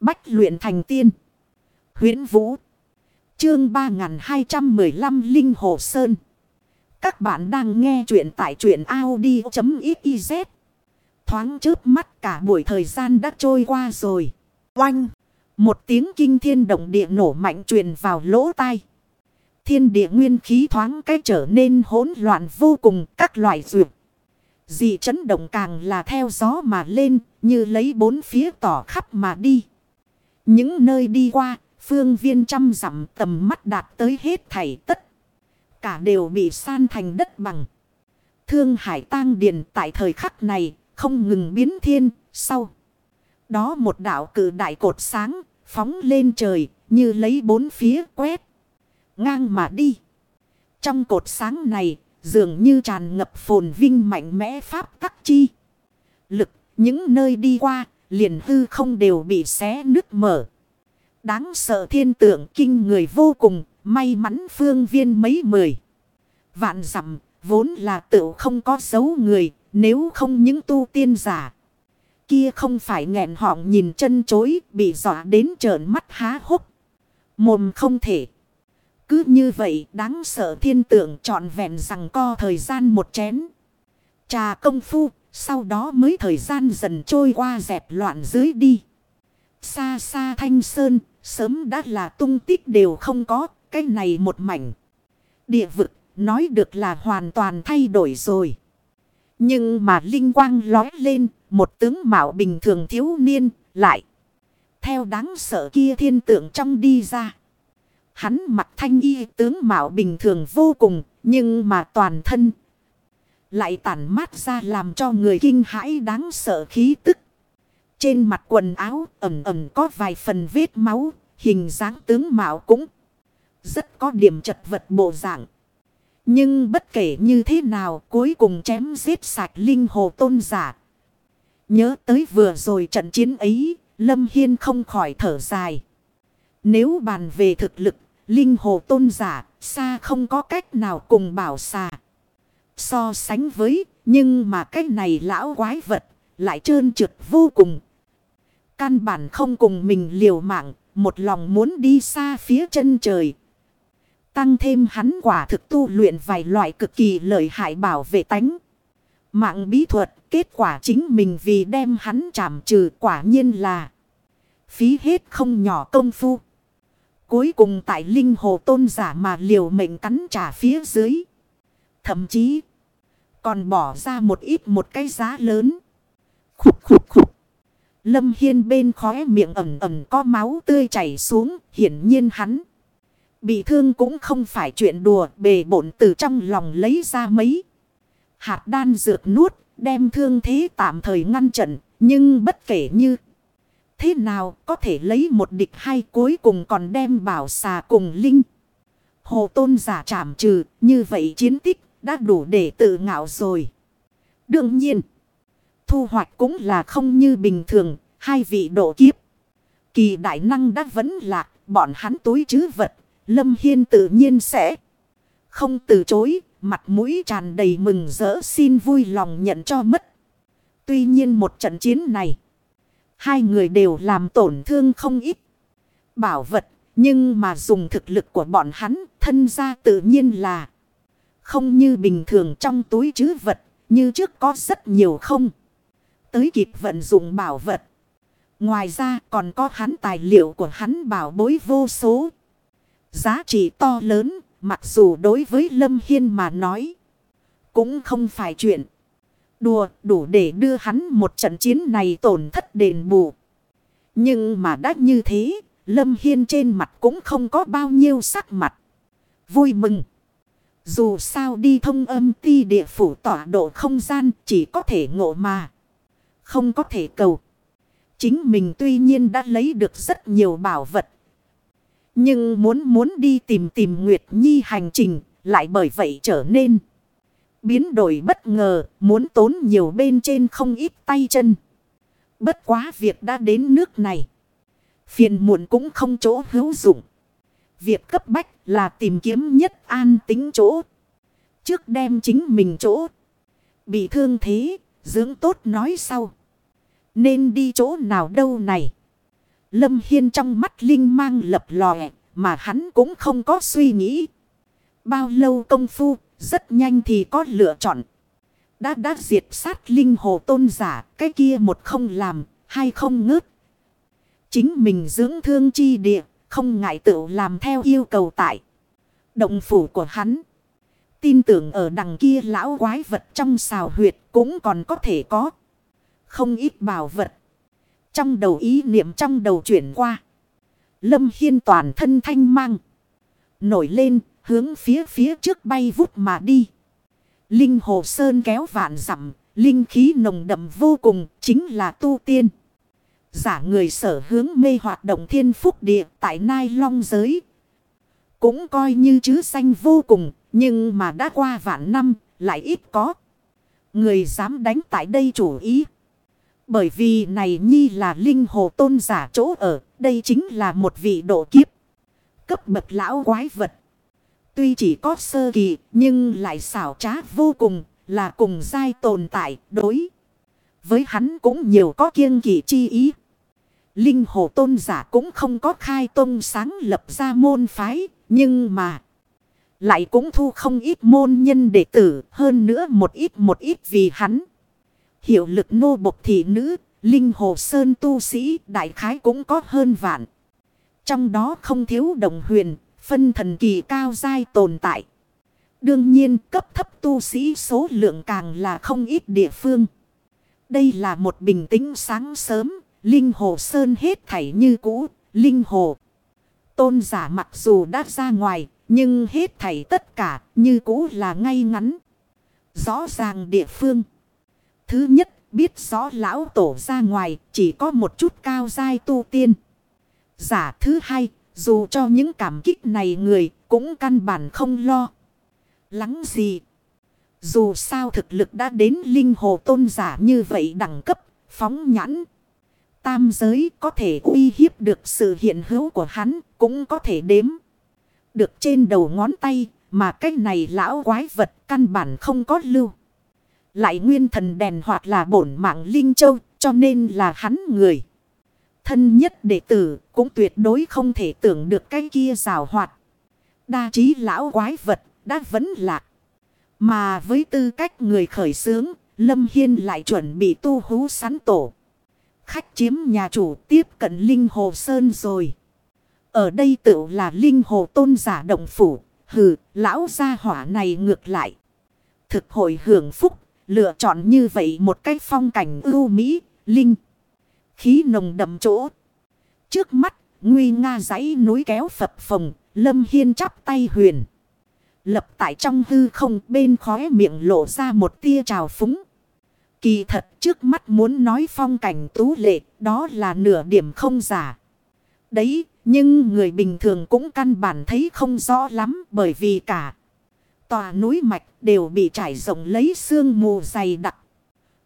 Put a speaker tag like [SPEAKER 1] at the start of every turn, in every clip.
[SPEAKER 1] Bách luyện thành tiên. huyễn Vũ. Chương 3215 Linh Hồ Sơn. Các bạn đang nghe truyện tại truyện Audi.xyz. Thoáng chớp mắt cả buổi thời gian đã trôi qua rồi. Oanh! Một tiếng kinh thiên động địa nổ mạnh truyền vào lỗ tai. Thiên địa nguyên khí thoáng cách trở nên hỗn loạn vô cùng, các loại dược. Dị chấn động càng là theo gió mà lên, như lấy bốn phía tỏ khắp mà đi. Những nơi đi qua, phương viên trăm dặm tầm mắt đạt tới hết thảy tất. Cả đều bị san thành đất bằng. Thương hải tang điền tại thời khắc này không ngừng biến thiên, sau. Đó một đảo cử đại cột sáng, phóng lên trời, như lấy bốn phía quét. Ngang mà đi. Trong cột sáng này, dường như tràn ngập phồn vinh mạnh mẽ pháp tắc chi. Lực, những nơi đi qua, liền hư không đều bị xé nứt mở. Đáng sợ thiên tượng kinh người vô cùng, may mắn phương viên mấy mười. Vạn dặm vốn là tự không có dấu người, nếu không những tu tiên giả. Kia không phải nghẹn họng nhìn chân chối, bị dọa đến trợn mắt há hốc. Mồm không thể. Cứ như vậy đáng sợ thiên tượng trọn vẹn rằng co thời gian một chén. Trà công phu, sau đó mới thời gian dần trôi qua dẹp loạn dưới đi. Xa xa thanh sơn, sớm đã là tung tích đều không có, cái này một mảnh. Địa vực, nói được là hoàn toàn thay đổi rồi. Nhưng mà linh quang lói lên, một tướng mạo bình thường thiếu niên, lại. Theo đáng sợ kia thiên tượng trong đi ra. Hắn mặt thanh y tướng mạo bình thường vô cùng, nhưng mà toàn thân. Lại tản mát ra làm cho người kinh hãi đáng sợ khí tức. Trên mặt quần áo ẩm ẩm có vài phần vết máu, hình dáng tướng mạo cũng rất có điểm chật vật bộ dạng. Nhưng bất kể như thế nào cuối cùng chém giết sạch linh hồ tôn giả. Nhớ tới vừa rồi trận chiến ấy, Lâm Hiên không khỏi thở dài. Nếu bàn về thực lực, linh hồ tôn giả, xa không có cách nào cùng bảo xà. So sánh với, nhưng mà cái này lão quái vật, lại trơn trượt vô cùng. Căn bản không cùng mình liều mạng, một lòng muốn đi xa phía chân trời. Tăng thêm hắn quả thực tu luyện vài loại cực kỳ lợi hại bảo vệ tánh. Mạng bí thuật, kết quả chính mình vì đem hắn chảm trừ quả nhiên là phí hết không nhỏ công phu. Cuối cùng tại linh hồ tôn giả mà liều mệnh cắn trả phía dưới. Thậm chí còn bỏ ra một ít một cái giá lớn. Khục khục khục. Lâm Hiên bên khóe miệng ẩm ẩm có máu tươi chảy xuống. Hiển nhiên hắn. Bị thương cũng không phải chuyện đùa. Bề bổn từ trong lòng lấy ra mấy. Hạt đan dược nuốt. Đem thương thế tạm thời ngăn trận. Nhưng bất kể như. Thế nào, có thể lấy một địch hay cuối cùng còn đem bảo xà cùng linh. Hồ tôn giả trảm trừ. Như vậy chiến tích đã đủ để tự ngạo rồi. Đương nhiên. Thu hoạch cũng là không như bình thường. Hai vị độ kiếp. Kỳ đại năng đã vẫn lạc. Bọn hắn túi chứ vật. Lâm Hiên tự nhiên sẽ. Không từ chối. Mặt mũi tràn đầy mừng rỡ xin vui lòng nhận cho mất. Tuy nhiên một trận chiến này. Hai người đều làm tổn thương không ít. Bảo vật. Nhưng mà dùng thực lực của bọn hắn. Thân ra tự nhiên là. Không như bình thường trong túi chứ vật. Như trước có rất nhiều không. Tới kịp vận dụng bảo vật. Ngoài ra còn có hắn tài liệu của hắn bảo bối vô số. Giá trị to lớn. Mặc dù đối với Lâm Hiên mà nói. Cũng không phải chuyện. Đùa, đủ để đưa hắn một trận chiến này tổn thất đền bù. Nhưng mà đã như thế. Lâm Hiên trên mặt cũng không có bao nhiêu sắc mặt. Vui mừng. Dù sao đi thông âm ti địa phủ tỏa độ không gian chỉ có thể ngộ mà. Không có thể cầu. Chính mình tuy nhiên đã lấy được rất nhiều bảo vật. Nhưng muốn muốn đi tìm tìm Nguyệt Nhi hành trình lại bởi vậy trở nên. Biến đổi bất ngờ, muốn tốn nhiều bên trên không ít tay chân. Bất quá việc đã đến nước này. Phiền muộn cũng không chỗ hữu dụng. Việc cấp bách là tìm kiếm nhất an tính chỗ. Trước đem chính mình chỗ. Bị thương thế, dưỡng tốt nói sau. Nên đi chỗ nào đâu này. Lâm Hiên trong mắt linh mang lập lòe, mà hắn cũng không có suy nghĩ. Bao lâu công phu, rất nhanh thì có lựa chọn. Đã đã diệt sát linh hồ tôn giả, cái kia một không làm, hai không ngớt. Chính mình dưỡng thương chi địa, không ngại tự làm theo yêu cầu tại. Động phủ của hắn. Tin tưởng ở đằng kia lão quái vật trong xào huyệt cũng còn có thể có. Không ít bảo vật. Trong đầu ý niệm trong đầu chuyển qua. Lâm Hiên toàn thân thanh mang. Nổi lên, hướng phía phía trước bay vút mà đi. Linh Hồ Sơn kéo vạn dặm, Linh khí nồng đậm vô cùng, chính là tu tiên. Giả người sở hướng mê hoạt động thiên phúc địa tại Nai Long giới. Cũng coi như chứ xanh vô cùng. Nhưng mà đã qua vạn năm, lại ít có. Người dám đánh tại đây chủ ý. Bởi vì này nhi là linh hồ tôn giả chỗ ở. Đây chính là một vị độ kiếp. Cấp bậc lão quái vật. Tuy chỉ có sơ kỳ, nhưng lại xảo trá vô cùng, là cùng dai tồn tại, đối. Với hắn cũng nhiều có kiêng kỵ chi ý. Linh hồ tôn giả cũng không có khai tôn sáng lập ra môn phái. Nhưng mà. Lại cũng thu không ít môn nhân đệ tử. Hơn nữa một ít một ít vì hắn. Hiệu lực nô bộc thị nữ. Linh hồ sơn tu sĩ, đại khái cũng có hơn vạn. Trong đó không thiếu đồng huyền. Phân thần kỳ cao dai tồn tại. Đương nhiên, cấp thấp tu sĩ số lượng càng là không ít địa phương. Đây là một bình tĩnh sáng sớm. Linh hồ sơn hết thảy như cũ. Linh hồ. Tôn giả mặc dù đã ra ngoài. Nhưng hết thảy tất cả như cũ là ngay ngắn. Rõ ràng địa phương. Thứ nhất biết rõ lão tổ ra ngoài chỉ có một chút cao dai tu tiên. Giả thứ hai dù cho những cảm kích này người cũng căn bản không lo. Lắng gì. Dù sao thực lực đã đến linh hồ tôn giả như vậy đẳng cấp, phóng nhãn. Tam giới có thể uy hiếp được sự hiện hữu của hắn, cũng có thể đếm. Được trên đầu ngón tay, mà cái này lão quái vật căn bản không có lưu. Lại nguyên thần đèn hoặc là bổn mạng linh châu, cho nên là hắn người thân nhất đệ tử cũng tuyệt đối không thể tưởng được cái kia rào hoạt. Đa trí lão quái vật đã vẫn lạc. Mà với tư cách người khởi sướng, Lâm Hiên lại chuẩn bị tu hú sắn tổ. Khách chiếm nhà chủ tiếp cận Linh Hồ Sơn rồi. Ở đây tự là Linh Hồ Tôn giả động phủ. Hừ, lão gia hỏa này ngược lại. Thực hội hưởng phúc, lựa chọn như vậy một cái phong cảnh ưu mỹ, Linh khí nồng đậm chỗ. Trước mắt, nguy nga dãy núi kéo phập phồng, lâm hiên chắp tay huyền. Lập tại trong hư không bên khóe miệng lộ ra một tia trào phúng. Kỳ thật trước mắt muốn nói phong cảnh tú lệ, đó là nửa điểm không giả. Đấy, nhưng người bình thường cũng căn bản thấy không rõ lắm bởi vì cả. Tòa núi mạch đều bị trải rộng lấy sương mù dày đặc.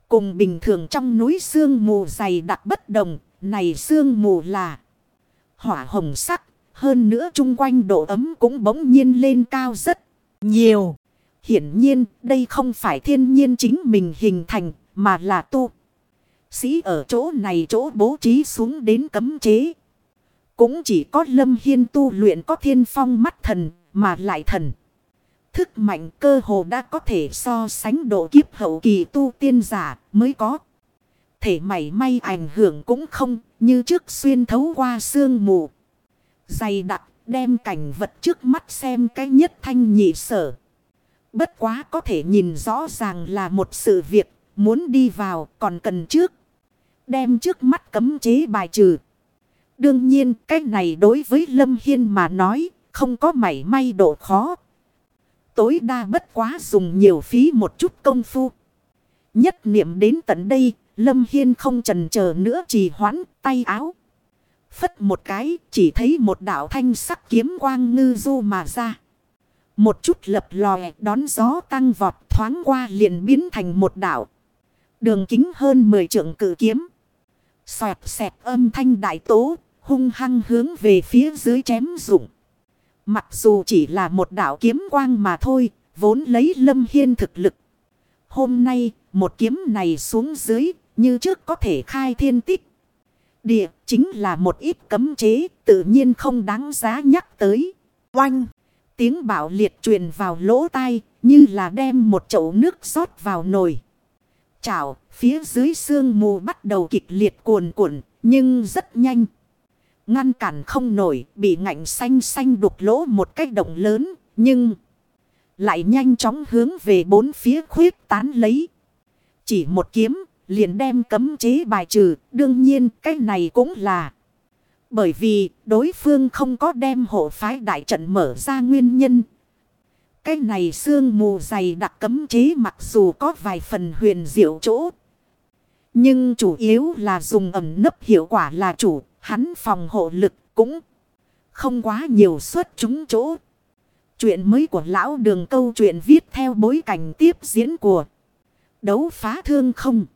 [SPEAKER 1] Cùng bình thường trong núi sương mù dày đặc bất đồng, này sương mù là hỏa hồng sắc. Hơn nữa chung quanh độ ấm cũng bỗng nhiên lên cao rất nhiều. Hiển nhiên đây không phải thiên nhiên chính mình hình thành mà là tu. Sĩ ở chỗ này chỗ bố trí xuống đến cấm chế. Cũng chỉ có lâm hiên tu luyện có thiên phong mắt thần mà lại thần thức mạnh cơ hồ đã có thể so sánh độ kiếp hậu kỳ tu tiên giả mới có. Thể mảy may ảnh hưởng cũng không như trước xuyên thấu qua sương mù. Dày đặc đem cảnh vật trước mắt xem cái nhất thanh nhị sở. Bất quá có thể nhìn rõ ràng là một sự việc muốn đi vào còn cần trước. Đem trước mắt cấm chế bài trừ. Đương nhiên cái này đối với Lâm Hiên mà nói không có mảy may độ khó tối đa bất quá dùng nhiều phí một chút công phu. Nhất niệm đến tận đây, Lâm Hiên không trần chờ nữa chỉ hoãn tay áo. Phất một cái, chỉ thấy một đạo thanh sắc kiếm quang ngư du mà ra. Một chút lập lòe đón gió tăng vọt thoáng qua liền biến thành một đạo. Đường kính hơn 10 trượng cử kiếm. Xoẹt xẹt âm thanh đại tố, hung hăng hướng về phía dưới chém rụng. Mặc dù chỉ là một đạo kiếm quang mà thôi, vốn lấy lâm hiên thực lực. Hôm nay, một kiếm này xuống dưới, như trước có thể khai thiên tích. Địa chính là một ít cấm chế tự nhiên không đáng giá nhắc tới. Oanh! Tiếng bạo liệt truyền vào lỗ tai như là đem một chậu nước rót vào nồi. Chảo, phía dưới sương mù bắt đầu kịch liệt cuồn cuộn, nhưng rất nhanh. Ngăn cản không nổi, bị ngạnh xanh xanh đục lỗ một cách động lớn, nhưng lại nhanh chóng hướng về bốn phía khuyết tán lấy. Chỉ một kiếm, liền đem cấm chế bài trừ, đương nhiên cái này cũng là. Bởi vì đối phương không có đem hộ phái đại trận mở ra nguyên nhân. Cái này sương mù dày đặc cấm chế mặc dù có vài phần huyền diệu chỗ. Nhưng chủ yếu là dùng ẩm nấp hiệu quả là chủ, hắn phòng hộ lực cũng không quá nhiều suất chúng chỗ. Chuyện mới của lão đường câu chuyện viết theo bối cảnh tiếp diễn của đấu phá thương không.